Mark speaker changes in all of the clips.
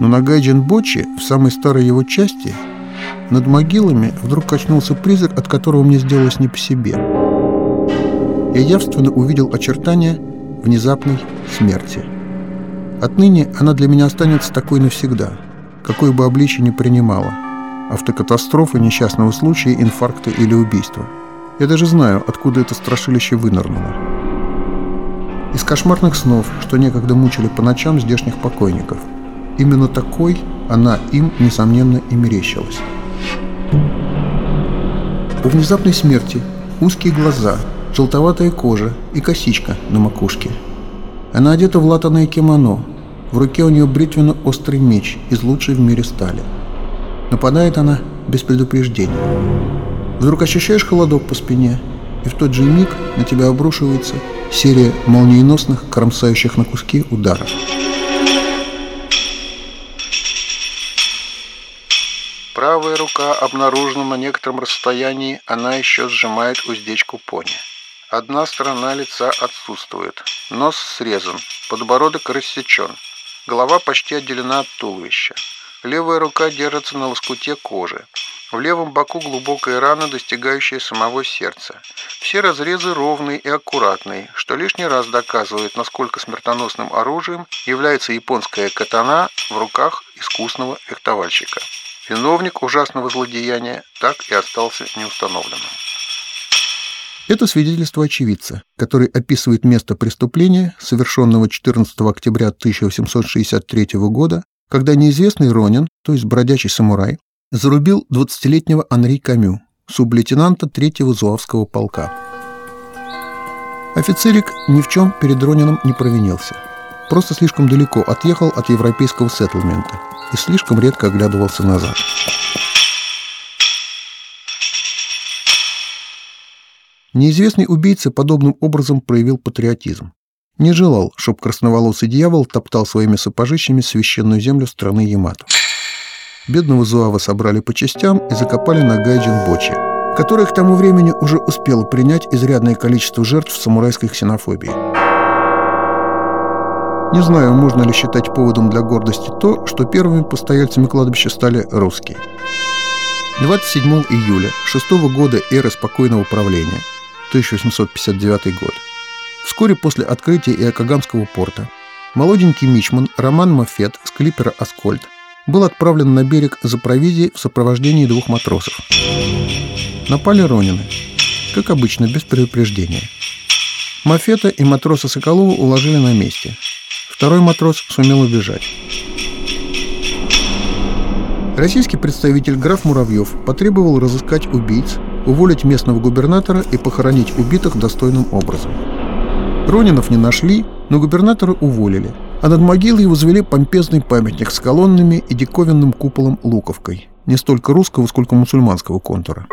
Speaker 1: Но на Гайджин-Бочи, в самой старой его части, над могилами вдруг качнулся призрак, от которого мне сделалось не по себе. Я явственно увидел очертания внезапной смерти. Отныне она для меня останется такой навсегда, какой бы обличие ни принимала. Автокатастрофы, несчастного случая, инфаркта или убийства. Я даже знаю, откуда это страшилище вынырнуло. Из кошмарных снов, что некогда мучили по ночам здешних покойников. Именно такой она им, несомненно, и мерещилась. У внезапной смерти узкие глаза, желтоватая кожа и косичка на макушке. Она одета в латаное кимоно. В руке у нее бритвенно-острый меч из лучшей в мире стали. Нападает она без предупреждения. Вдруг ощущаешь холодок по спине, и в тот же миг на тебя обрушивается серия молниеносных, кромсающих на куски ударов. Правая рука обнаружена на некотором расстоянии, она еще сжимает уздечку пони. Одна сторона лица отсутствует, нос срезан, подбородок рассечен, голова почти отделена от туловища. Левая рука держится на лоскуте кожи. В левом боку глубокая рана, достигающая самого сердца. Все разрезы ровные и аккуратные, что лишний раз доказывает, насколько смертоносным оружием является японская катана в руках искусного фехтовальщика. Виновник ужасного злодеяния так и остался неустановленным. Это свидетельство очевидца, который описывает место преступления, совершенного 14 октября 1863 года, когда неизвестный Ронин, то есть бродячий самурай, зарубил 20-летнего Анри Камю, сублейтенанта 3-го Зуавского полка. Офицерик ни в чем перед Ронином не провинился. Просто слишком далеко отъехал от европейского сеттлмента – и слишком редко оглядывался назад. Неизвестный убийца подобным образом проявил патриотизм. Не желал, чтобы красноволосый дьявол топтал своими сапожищами священную землю страны Ямато. Бедного Зуава собрали по частям и закопали на Гайджин-Бочи, которая к тому времени уже успела принять изрядное количество жертв самурайской ксенофобии. Не знаю, можно ли считать поводом для гордости то, что первыми постояльцами кладбища стали русские. 27 июля 6 года эры спокойного правления, 1859 год, вскоре после открытия Иокогамского порта, молоденький мичман Роман Мафет с клипера «Аскольд» был отправлен на берег за провизией в сопровождении двух матросов. Напали Ронины, как обычно, без предупреждения. Мафета и матроса Соколова уложили на месте – Второй матрос сумел убежать. Российский представитель граф Муравьев потребовал разыскать убийц, уволить местного губернатора и похоронить убитых достойным образом. Ронинов не нашли, но губернатора уволили, а над могилой возвели помпезный памятник с колоннами и диковинным куполом луковкой, не столько русского, сколько мусульманского контура.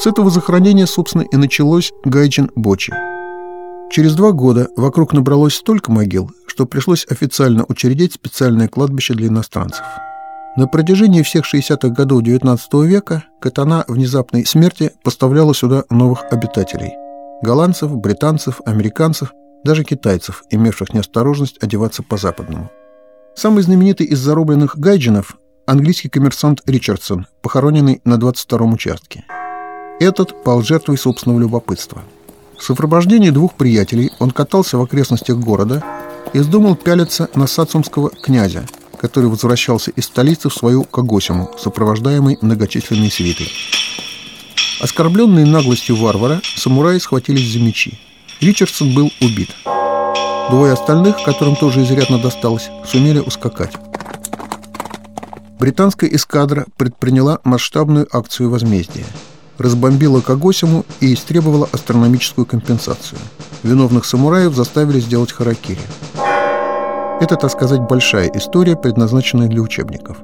Speaker 1: С этого захоронения, собственно, и началось Гайчин Бочи – Через два года вокруг набралось столько могил, что пришлось официально учредить специальное кладбище для иностранцев. На протяжении всех 60-х годов XIX века Катана внезапной смерти поставляла сюда новых обитателей – голландцев, британцев, американцев, даже китайцев, имевших неосторожность одеваться по-западному. Самый знаменитый из зарубленных гайджинов – английский коммерсант Ричардсон, похороненный на 22-м участке. Этот пал жертвой собственного любопытства – в сопровождении двух приятелей он катался в окрестностях города и вздумал пялиться на сацумского князя, который возвращался из столицы в свою Кагосиму, сопровождаемый многочисленной свитой. Оскорбленные наглостью варвара, самураи схватились за мечи. Ричардсон был убит. Двое остальных, которым тоже изрядно досталось, сумели ускакать. Британская эскадра предприняла масштабную акцию возмездия – разбомбила Кагосиму и истребовала астрономическую компенсацию. Виновных самураев заставили сделать харакири. Это, так сказать, большая история, предназначенная для учебников.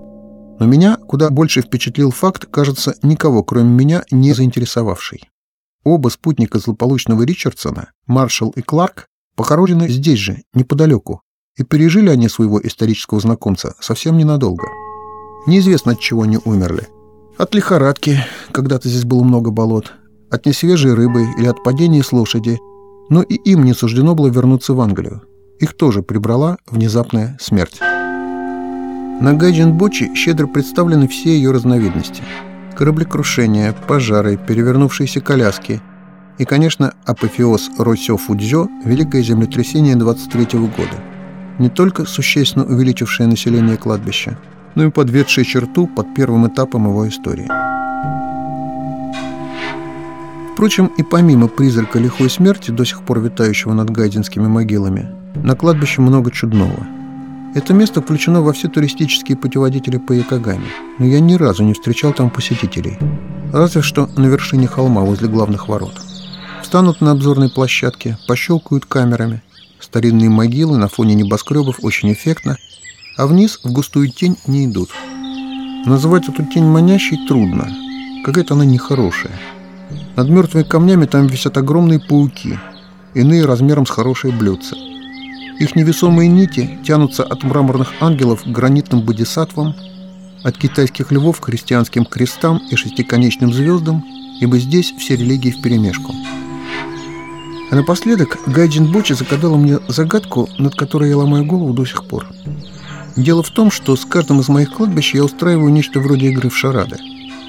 Speaker 1: Но меня куда больше впечатлил факт, кажется, никого, кроме меня, не заинтересовавший. Оба спутника злополучного Ричардсона, Маршалл и Кларк, похоронены здесь же, неподалеку, и пережили они своего исторического знакомца совсем ненадолго. Неизвестно, от чего они умерли – от лихорадки, когда-то здесь было много болот, от несвежей рыбы или от падения с лошади, но и им не суждено было вернуться в Англию. Их тоже прибрала внезапная смерть. На Гайджин-Бочи щедро представлены все ее разновидности. Кораблекрушения, пожары, перевернувшиеся коляски и, конечно, апофеоз Росё Фудзё – великое землетрясение 23 года. Не только существенно увеличившее население кладбища, но и подведшее черту под первым этапом его истории. Впрочем, и помимо призрака лихой смерти, до сих пор витающего над гайдинскими могилами, на кладбище много чудного – это место включено во все туристические путеводители по Якогаме, но я ни разу не встречал там посетителей. Разве что на вершине холма возле главных ворот. Встанут на обзорной площадке, пощелкают камерами. Старинные могилы на фоне небоскребов очень эффектно, а вниз в густую тень не идут. Назвать эту тень манящей трудно. Какая-то она нехорошая. Над мертвыми камнями там висят огромные пауки, иные размером с хорошее блюдце – их невесомые нити тянутся от мраморных ангелов к гранитным бодисаттвам, от китайских львов к христианским крестам и шестиконечным звездам, ибо здесь все религии вперемешку. А напоследок Гайджин Бочи загадала мне загадку, над которой я ломаю голову до сих пор. Дело в том, что с каждым из моих кладбищ я устраиваю нечто вроде игры в шарады.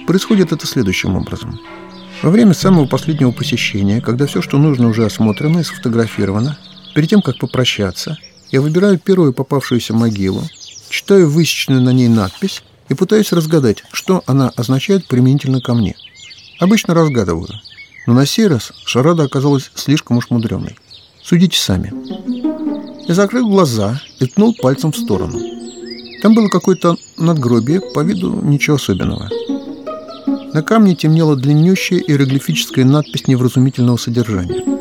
Speaker 1: Происходит это следующим образом. Во время самого последнего посещения, когда все, что нужно, уже осмотрено и сфотографировано, Перед тем, как попрощаться, я выбираю первую попавшуюся могилу, читаю высеченную на ней надпись и пытаюсь разгадать, что она означает применительно ко мне. Обычно разгадываю, но на сей раз шарада оказалась слишком уж мудреной. Судите сами. Я закрыл глаза и ткнул пальцем в сторону. Там было какое-то надгробие, по виду ничего особенного. На камне темнела длиннющая иероглифическая надпись невразумительного содержания –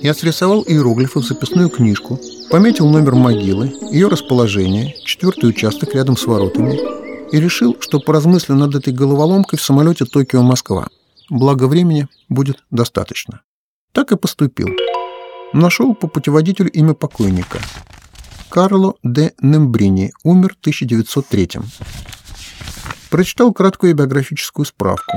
Speaker 1: я срисовал иероглифы в записную книжку, пометил номер могилы, ее расположение, четвертый участок рядом с воротами и решил, что поразмыслю над этой головоломкой в самолете Токио-Москва. Благо времени будет достаточно. Так и поступил. Нашел по путеводителю имя покойника. Карло де Нембрини, умер в 1903 Прочитал краткую биографическую справку.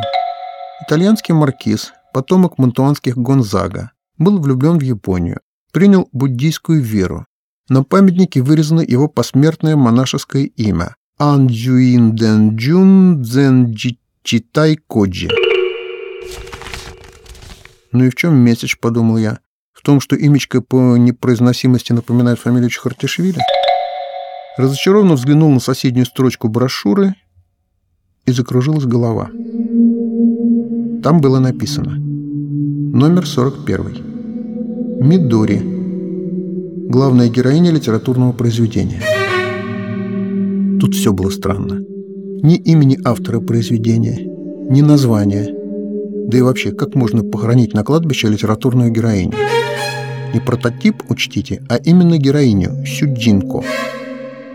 Speaker 1: Итальянский маркиз, потомок монтуанских Гонзага, был влюблен в Японию, принял буддийскую веру. На памятнике вырезано его посмертное монашеское имя – Анджуин Дэн Джун Дзенджичитай Коджи. Ну и в чем месяц, подумал я? В том, что имечко по непроизносимости напоминает фамилию Чхартишвили? Разочарованно взглянул на соседнюю строчку брошюры и закружилась голова. Там было написано Номер 41. Мидори. Главная героиня литературного произведения. Тут все было странно. Ни имени автора произведения, ни названия. Да и вообще, как можно похоронить на кладбище литературную героиню? Не прототип, учтите, а именно героиню, Сюджинко.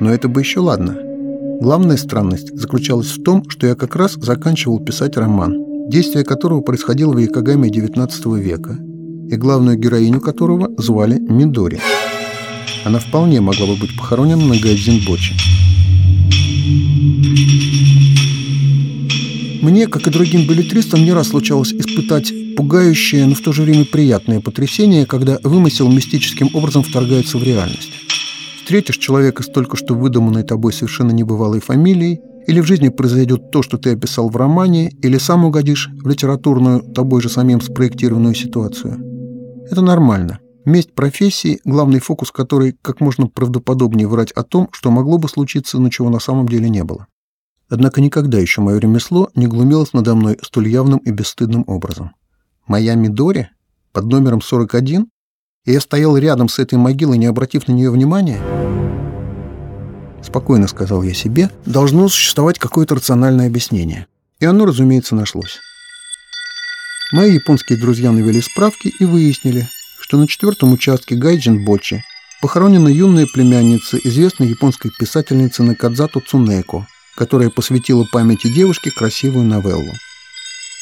Speaker 1: Но это бы еще ладно. Главная странность заключалась в том, что я как раз заканчивал писать роман, действие которого происходило в Якогаме XIX века, и главную героиню которого звали Мидори. Она вполне могла бы быть похоронена на Гайдзинбоче. Мне, как и другим билетристам, не раз случалось испытать пугающее, но в то же время приятное потрясение, когда вымысел мистическим образом вторгается в реальность. Встретишь человека с только что выдуманной тобой совершенно небывалой фамилией, или в жизни произойдет то, что ты описал в романе, или сам угодишь в литературную, тобой же самим спроектированную ситуацию. Это нормально. Месть профессии, главный фокус которой как можно правдоподобнее врать о том, что могло бы случиться, но чего на самом деле не было. Однако никогда еще мое ремесло не глумилось надо мной столь явным и бесстыдным образом. Моя Мидори под номером 41, и я стоял рядом с этой могилой, не обратив на нее внимания – Спокойно сказал я себе, должно существовать какое-то рациональное объяснение. И оно, разумеется, нашлось. Мои японские друзья навели справки и выяснили, что на четвертом участке Гайджин-Бочи похоронена юная племянница известной японской писательницы Накадзато Цунеко, которая посвятила памяти девушки красивую новеллу.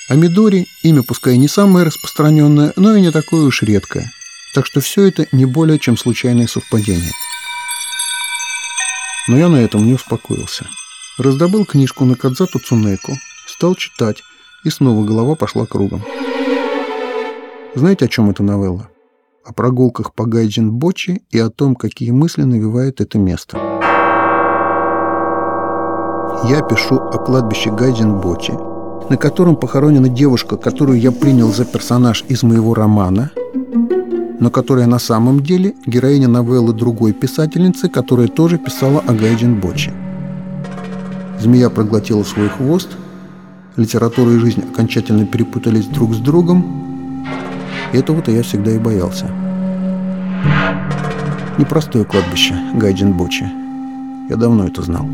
Speaker 1: А Мидори – имя пускай не самое распространенное, но и не такое уж редкое. Так что все это не более чем случайное совпадение – но я на этом не успокоился. Раздобыл книжку на Кадзату Цунеку, стал читать, и снова голова пошла кругом. Знаете, о чем эта новелла? О прогулках по Гайджин-Бочи и о том, какие мысли навевает это место. я пишу о кладбище Гайден-Бочи, на котором похоронена девушка, которую я принял за персонаж из моего романа, но которая на самом деле героиня новеллы другой писательницы, которая тоже писала о Гайден-Бочи. Змея проглотила свой хвост, литература и жизнь окончательно перепутались друг с другом, и этого-то я всегда и боялся. Непростое кладбище Гайден-Бочи. Я давно это знал.